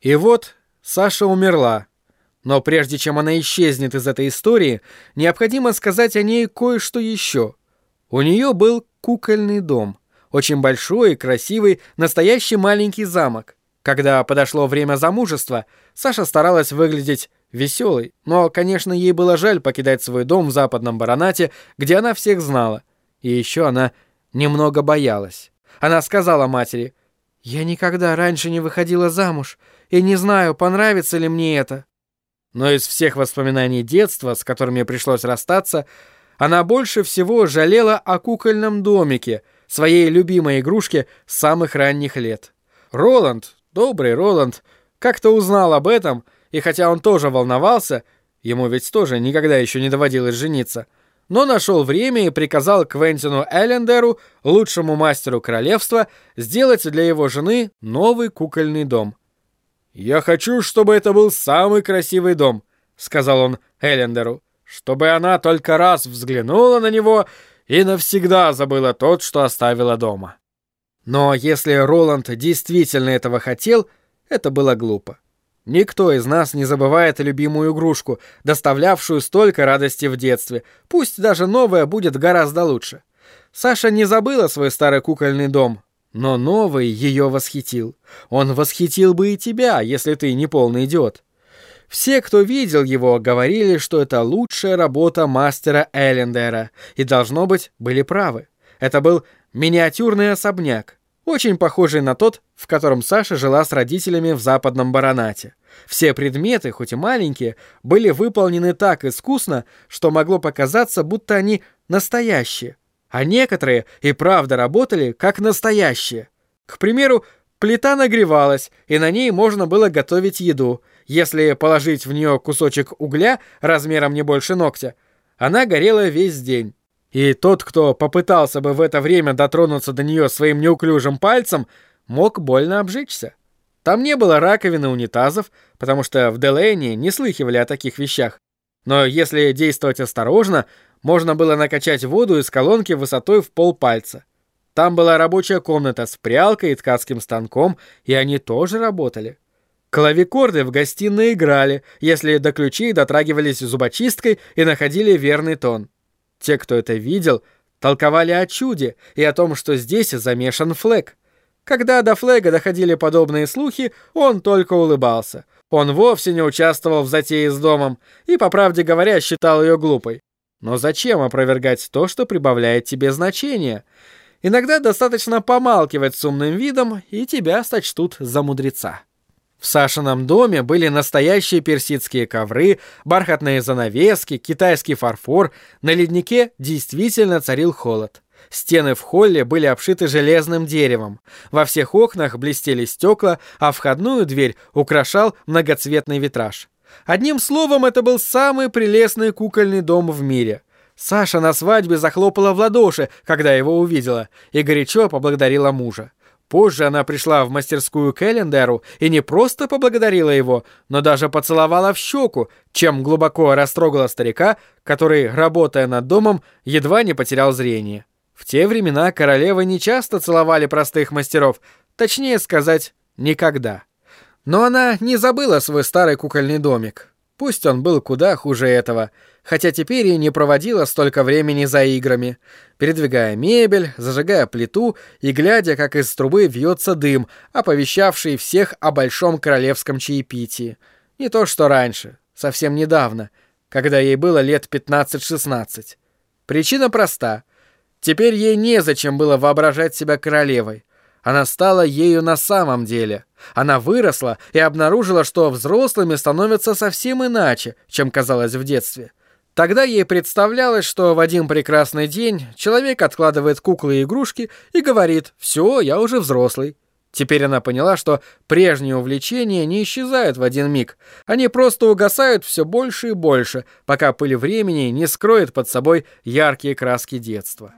И вот Саша умерла. Но прежде чем она исчезнет из этой истории, необходимо сказать о ней кое-что еще. У нее был кукольный дом. Очень большой и красивый, настоящий маленький замок. Когда подошло время замужества, Саша старалась выглядеть веселой, но, конечно, ей было жаль покидать свой дом в западном Баранате, где она всех знала. И еще она немного боялась. Она сказала матери, «Я никогда раньше не выходила замуж, и не знаю, понравится ли мне это». Но из всех воспоминаний детства, с которыми пришлось расстаться, она больше всего жалела о кукольном домике, своей любимой игрушке с самых ранних лет. Роланд, добрый Роланд, как-то узнал об этом, и хотя он тоже волновался, ему ведь тоже никогда еще не доводилось жениться, но нашел время и приказал Квентину Эллендеру, лучшему мастеру королевства, сделать для его жены новый кукольный дом. «Я хочу, чтобы это был самый красивый дом», — сказал он Эллендеру, «чтобы она только раз взглянула на него и навсегда забыла тот, что оставила дома». Но если Роланд действительно этого хотел, это было глупо. Никто из нас не забывает любимую игрушку, доставлявшую столько радости в детстве. Пусть даже новая будет гораздо лучше. Саша не забыла свой старый кукольный дом, но новый ее восхитил. Он восхитил бы и тебя, если ты не полный идиот. Все, кто видел его, говорили, что это лучшая работа мастера Эллендера, и, должно быть, были правы. Это был миниатюрный особняк, очень похожий на тот, в котором Саша жила с родителями в западном Баранате. Все предметы, хоть и маленькие, были выполнены так искусно, что могло показаться, будто они настоящие. А некоторые и правда работали как настоящие. К примеру, плита нагревалась, и на ней можно было готовить еду. Если положить в нее кусочек угля размером не больше ногтя, она горела весь день. И тот, кто попытался бы в это время дотронуться до нее своим неуклюжим пальцем, мог больно обжечься. Там не было раковины унитазов, потому что в Делэне не слыхивали о таких вещах. Но если действовать осторожно, можно было накачать воду из колонки высотой в полпальца. Там была рабочая комната с прялкой и ткацким станком, и они тоже работали. Клавикорды в гостиной играли, если до ключей дотрагивались зубочисткой и находили верный тон. Те, кто это видел, толковали о чуде и о том, что здесь замешан Флэг. Когда до Флэга доходили подобные слухи, он только улыбался. Он вовсе не участвовал в затее с домом и, по правде говоря, считал ее глупой. Но зачем опровергать то, что прибавляет тебе значение? Иногда достаточно помалкивать с умным видом, и тебя сочтут за мудреца. В Сашином доме были настоящие персидские ковры, бархатные занавески, китайский фарфор, на леднике действительно царил холод. Стены в холле были обшиты железным деревом. Во всех окнах блестели стекла, а входную дверь украшал многоцветный витраж. Одним словом, это был самый прелестный кукольный дом в мире. Саша на свадьбе захлопала в ладоши, когда его увидела, и горячо поблагодарила мужа. Позже она пришла в мастерскую к Эллендеру и не просто поблагодарила его, но даже поцеловала в щеку, чем глубоко растрогала старика, который, работая над домом, едва не потерял зрение. В те времена королевы не часто целовали простых мастеров, точнее сказать, никогда. Но она не забыла свой старый кукольный домик. Пусть он был куда хуже этого, хотя теперь и не проводила столько времени за играми, передвигая мебель, зажигая плиту и глядя, как из трубы вьется дым, оповещавший всех о большом королевском чаепитии. Не то что раньше, совсем недавно, когда ей было лет 15-16. Причина проста. Теперь ей незачем было воображать себя королевой. Она стала ею на самом деле. Она выросла и обнаружила, что взрослыми становятся совсем иначе, чем казалось в детстве. Тогда ей представлялось, что в один прекрасный день человек откладывает куклы и игрушки и говорит «Все, я уже взрослый». Теперь она поняла, что прежние увлечения не исчезают в один миг. Они просто угасают все больше и больше, пока пыль времени не скроет под собой яркие краски детства.